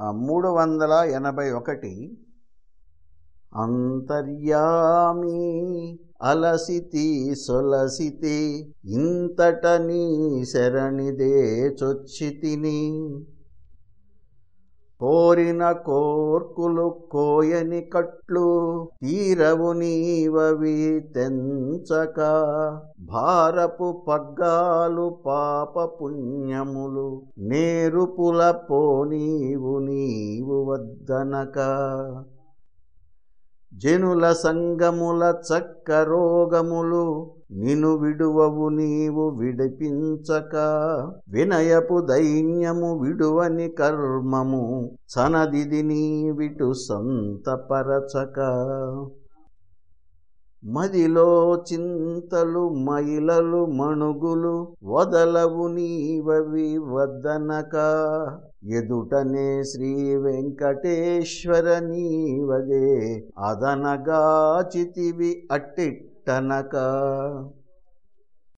మూడు వందల ఎనభై ఒకటి. అంతర్యామి అలసితి సొలసితి ఇంతట నీ శరణిదే చొచ్చితిని. కోరిన కోర్కులు కోయని కట్లు తీరవు నీవవి తెంచక భారపు పగ్గాలు పాప పుణ్యములు నేరుపుల పోనీవు వద్దనక. జనుల సంగముల చక్క రోగములు నిను విడువవు నీవు విడిపించక. వినయపు దైన్యము విడువని కర్మము సనదిది నీ విటు సంతపరచక. మదిలో చింతలు మైలలు మణుగులు వదలవు నీవవి వద్దనక. ఎదుటనే శ్రీ వెంకటేశ్వర నీవదే అదనగాచితివి అట్టిట్టనక.